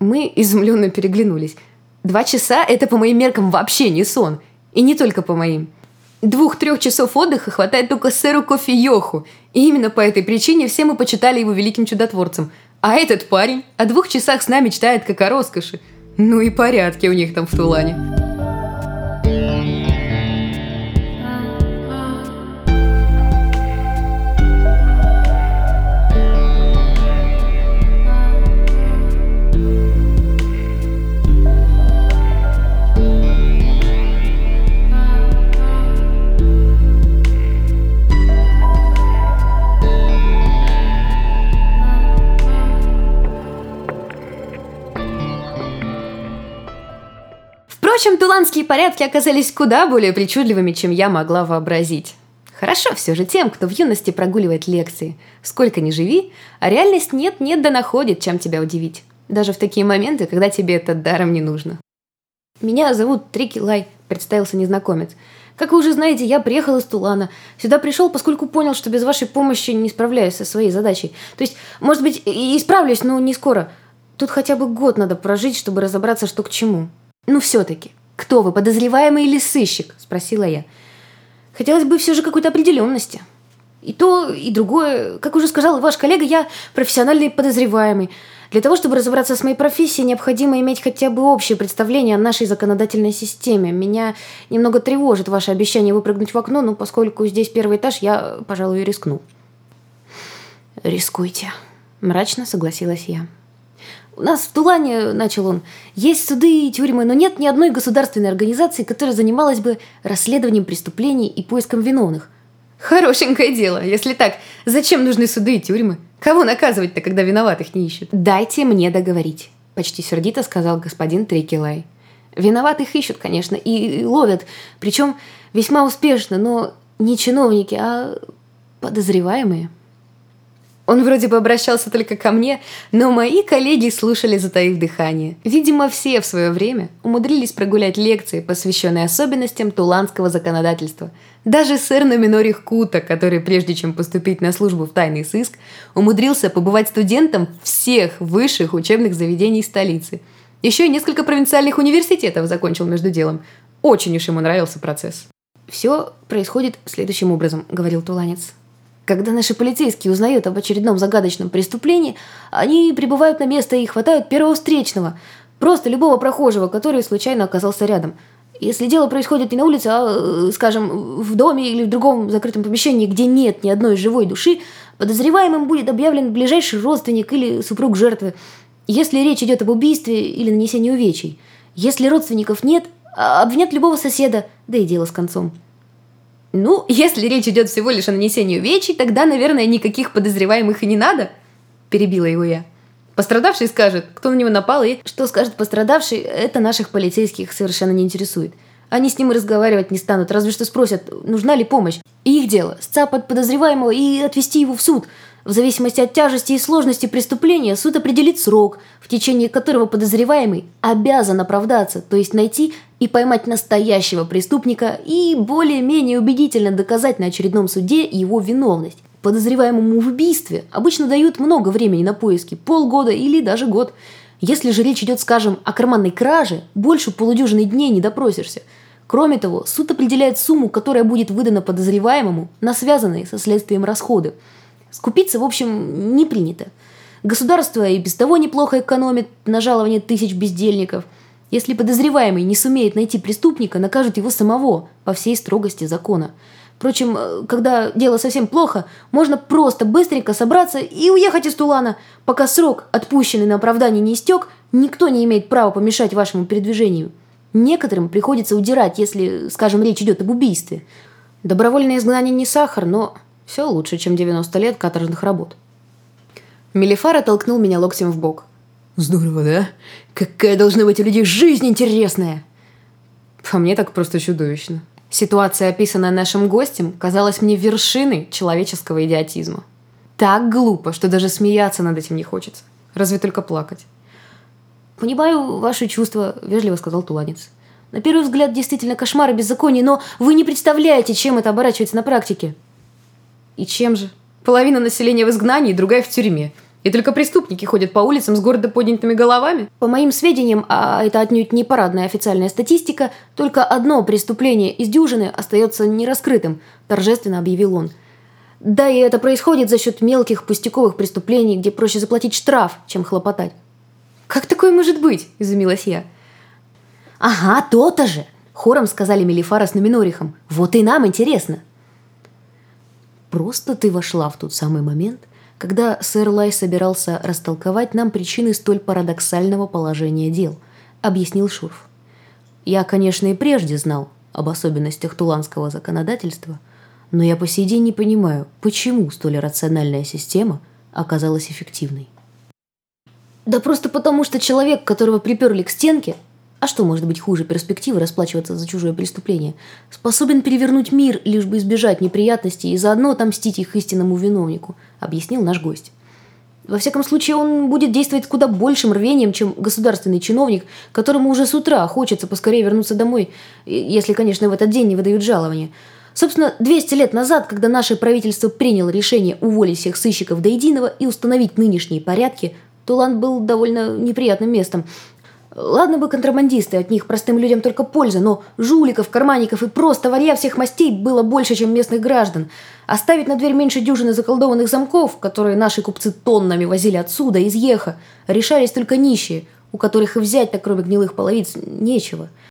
Мы изумленно переглянулись. Два часа – это по моим меркам вообще не сон. И не только по моим. Двух-трех часов отдыха хватает только сэру Кофе Йоху. И именно по этой причине все мы почитали его великим чудотворцем. А этот парень о двух часах с нами мечтает как о роскоши. Ну и порядки у них там в Тулане. Впрочем, туланские порядки оказались куда более причудливыми, чем я могла вообразить. Хорошо все же тем, кто в юности прогуливает лекции. Сколько ни живи, а реальность нет-нет да находит, чем тебя удивить. Даже в такие моменты, когда тебе это даром не нужно. «Меня зовут Трики Лай», — представился незнакомец. «Как вы уже знаете, я приехал из Тулана. Сюда пришел, поскольку понял, что без вашей помощи не справляюсь со своей задачей. То есть, может быть, и справлюсь, но не скоро. Тут хотя бы год надо прожить, чтобы разобраться, что к чему». «Ну все-таки, кто вы, подозреваемый или сыщик?» – спросила я. «Хотелось бы все же какой-то определенности». И то, и другое. Как уже сказал ваш коллега, я профессиональный подозреваемый. Для того, чтобы разобраться с моей профессией, необходимо иметь хотя бы общее представление о нашей законодательной системе. Меня немного тревожит ваше обещание выпрыгнуть в окно, но поскольку здесь первый этаж, я, пожалуй, рискну. «Рискуйте», – мрачно согласилась я. У нас в Тулане, начал он, есть суды и тюрьмы, но нет ни одной государственной организации, которая занималась бы расследованием преступлений и поиском виновных. Хорошенькое дело. Если так, зачем нужны суды и тюрьмы? Кого наказывать-то, когда виноватых не ищут? Дайте мне договорить, почти сердито сказал господин Трекилай. Виноватых ищут, конечно, и ловят, причем весьма успешно, но не чиновники, а подозреваемые. Он вроде бы обращался только ко мне, но мои коллеги слушали, затаив дыхание. Видимо, все в свое время умудрились прогулять лекции, посвященные особенностям туланского законодательства. Даже сэр Номинорих Кута, который, прежде чем поступить на службу в тайный сыск, умудрился побывать студентом всех высших учебных заведений столицы. Еще и несколько провинциальных университетов закончил между делом. Очень уж ему нравился процесс. «Все происходит следующим образом», — говорил Туланец. Когда наши полицейские узнают об очередном загадочном преступлении, они прибывают на место и хватают первого встречного, просто любого прохожего, который случайно оказался рядом. Если дело происходит не на улице, а, э, скажем, в доме или в другом закрытом помещении, где нет ни одной живой души, подозреваемым будет объявлен ближайший родственник или супруг жертвы, если речь идет об убийстве или нанесении увечий. Если родственников нет, а, обвинят любого соседа, да и дело с концом. Ну, если речь идет всего лишь о нанесении увечий, тогда, наверное, никаких подозреваемых и не надо, перебила его я. Пострадавший скажет, кто на него напал и... Что скажет пострадавший, это наших полицейских совершенно не интересует. Они с ним и разговаривать не станут, разве что спросят, нужна ли помощь. И их дело – сцапать подозреваемого и отвезти его в суд – в зависимости от тяжести и сложности преступления суд определит срок, в течение которого подозреваемый обязан оправдаться, то есть найти и поймать настоящего преступника и более-менее убедительно доказать на очередном суде его виновность. Подозреваемому в убийстве обычно дают много времени на поиски, полгода или даже год. Если же речь идет, скажем, о карманной краже, больше полудюжины дней не допросишься. Кроме того, суд определяет сумму, которая будет выдана подозреваемому на связанные со следствием расходы – Скупиться, в общем, не принято. Государство и без того неплохо экономит на жалование тысяч бездельников. Если подозреваемый не сумеет найти преступника, накажут его самого по всей строгости закона. Впрочем, э, когда дело совсем плохо, можно просто быстренько собраться и уехать из Тулана. Пока срок, отпущенный на оправдание, не истек, никто не имеет права помешать вашему передвижению. Некоторым приходится удирать, если, скажем, речь идет об убийстве. Добровольное изгнание не сахар, но все лучше, чем 90 лет каторжных работ. Мелифара толкнул меня локтем в бок. Здорово, да? Какая должна быть у людей жизнь интересная! По мне так просто чудовищно. Ситуация, описанная нашим гостем, казалась мне вершиной человеческого идиотизма. Так глупо, что даже смеяться над этим не хочется. Разве только плакать. «Понимаю ваши чувства», — вежливо сказал Туланец. «На первый взгляд действительно кошмар и беззаконие, но вы не представляете, чем это оборачивается на практике. И чем же? Половина населения в изгнании, другая в тюрьме. И только преступники ходят по улицам с гордо поднятыми головами? По моим сведениям, а это отнюдь не парадная официальная статистика, только одно преступление из дюжины остается нераскрытым, торжественно объявил он. Да и это происходит за счет мелких пустяковых преступлений, где проще заплатить штраф, чем хлопотать. «Как такое может быть?» – изумилась я. «Ага, то-то же!» – хором сказали Мелифара с Номинорихом. «Вот и нам интересно!» Просто ты вошла в тот самый момент, когда сэр Лай собирался растолковать нам причины столь парадоксального положения дел, объяснил Шурф. Я, конечно, и прежде знал об особенностях туланского законодательства, но я по сей день не понимаю, почему столь рациональная система оказалась эффективной. Да просто потому, что человек, которого приперли к стенке, а что может быть хуже перспективы расплачиваться за чужое преступление? Способен перевернуть мир, лишь бы избежать неприятностей и заодно отомстить их истинному виновнику, объяснил наш гость. Во всяком случае, он будет действовать куда большим рвением, чем государственный чиновник, которому уже с утра хочется поскорее вернуться домой, если, конечно, в этот день не выдают жалования. Собственно, 200 лет назад, когда наше правительство приняло решение уволить всех сыщиков до единого и установить нынешние порядки, Тулан был довольно неприятным местом. Ладно бы контрабандисты, от них простым людям только польза, но жуликов, карманников и просто варья всех мастей было больше, чем местных граждан. Оставить на дверь меньше дюжины заколдованных замков, которые наши купцы тоннами возили отсюда, из Еха, решались только нищие, у которых и взять-то, кроме гнилых половиц, нечего.